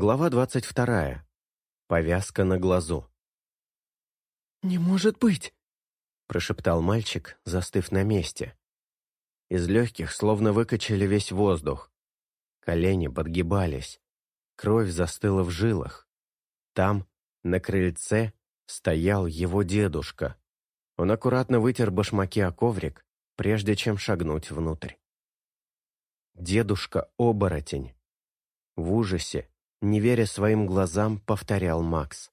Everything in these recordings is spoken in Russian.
Глава двадцать вторая. Повязка на глазу. «Не может быть!» — прошептал мальчик, застыв на месте. Из легких словно выкачали весь воздух. Колени подгибались. Кровь застыла в жилах. Там, на крыльце, стоял его дедушка. Он аккуратно вытер башмаки о коврик, прежде чем шагнуть внутрь. Дедушка-оборотень. В ужасе, не веря своим глазам, повторял Макс.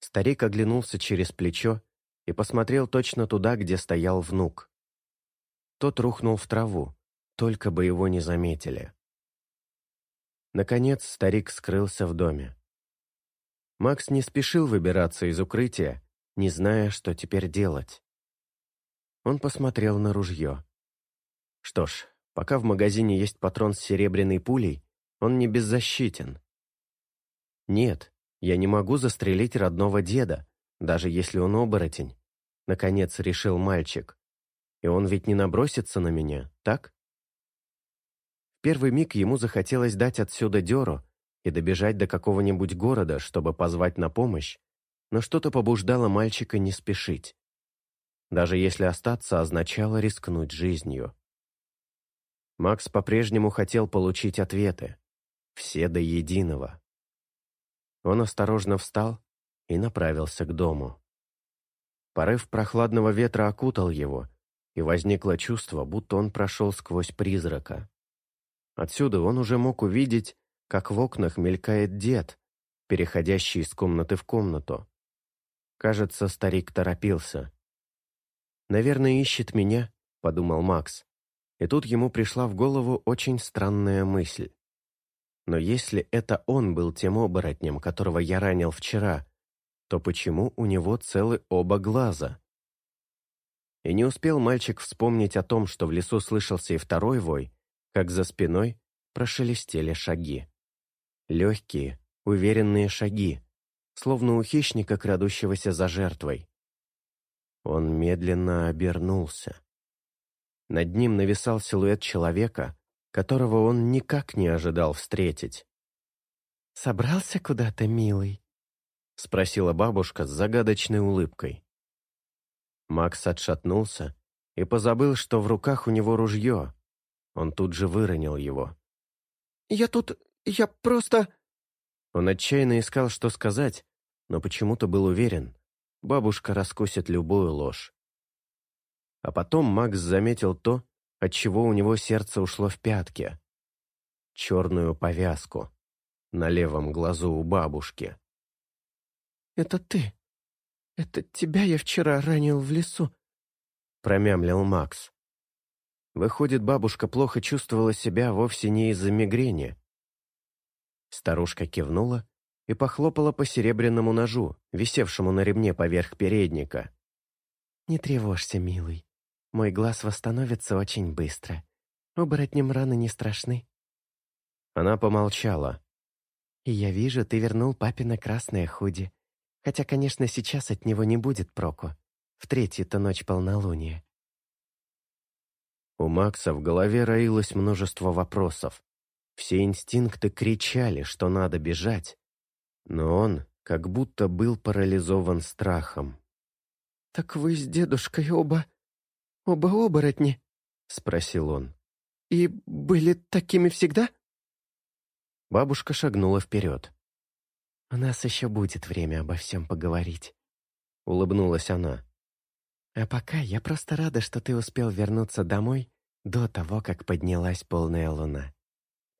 Старик оглянулся через плечо и посмотрел точно туда, где стоял внук. Тот рухнул в траву, только бы его не заметили. Наконец старик скрылся в доме. Макс не спешил выбираться из укрытия, не зная, что теперь делать. Он посмотрел на ружье. Что ж, пока в магазине есть патрон с серебряной пулей, он не беззащитен. Нет, я не могу застрелить родного деда, даже если он оборотень, наконец решил мальчик. И он ведь не набросится на меня, так? В первый миг ему захотелось дать отсюда дёру и добежать до какого-нибудь города, чтобы позвать на помощь, но что-то побуждало мальчика не спешить. Даже если остаться означало рискнуть жизнью. Макс по-прежнему хотел получить ответы. Все до единого. Он осторожно встал и направился к дому. Порыв прохладного ветра окутал его, и возникло чувство, будто он прошел сквозь призрака. Отсюда он уже мог увидеть, как в окнах мелькает дед, переходящий из комнаты в комнату. Кажется, старик торопился. «Наверное, ищет меня», — подумал Макс. И тут ему пришла в голову очень странная мысль. Но если это он был тем оборотнем, которого я ранил вчера, то почему у него целы оба глаза? И не успел мальчик вспомнить о том, что в лесу слышался и второй вой, как за спиной прошелестели шаги. Легкие, уверенные шаги, словно у хищника, крадущегося за жертвой. Он медленно обернулся. Над ним нависал силуэт человека, которого он никак не ожидал встретить. «Собрался куда-то, милый?» — спросила бабушка с загадочной улыбкой. Макс отшатнулся и позабыл, что в руках у него ружье. Он тут же выронил его. «Я тут... я просто...» Он отчаянно искал, что сказать, но почему-то был уверен, бабушка раскусит любую ложь. А потом Макс заметил то, отчего у него сердце ушло в пятки. Черную повязку на левом глазу у бабушки. «Это ты? Это тебя я вчера ранил в лесу?» промямлил Макс. Выходит, бабушка плохо чувствовала себя вовсе не из-за мигрени. Старушка кивнула и похлопала по серебряному ножу, висевшему на ремне поверх передника. «Не тревожься, милый. Мой глаз восстановится очень быстро. Оборотням раны не страшны». Она помолчала. «И я вижу, ты вернул папе на красное худи. Хотя, конечно, сейчас от него не будет проку. В третью-то ночь полнолуния». У Макса в голове роилось множество вопросов. Все инстинкты кричали, что надо бежать. Но он как будто был парализован страхом. «Так вы с дедушкой оба...» «Оба оборотни?» — спросил он. «И были такими всегда?» Бабушка шагнула вперед. «У нас еще будет время обо всем поговорить», — улыбнулась она. «А пока я просто рада, что ты успел вернуться домой до того, как поднялась полная луна».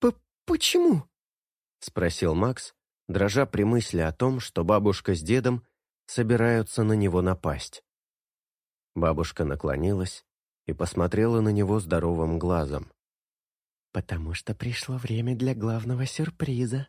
П «Почему?» — спросил Макс, дрожа при мысли о том, что бабушка с дедом собираются на него напасть. Бабушка наклонилась и посмотрела на него здоровым глазом. «Потому что пришло время для главного сюрприза»,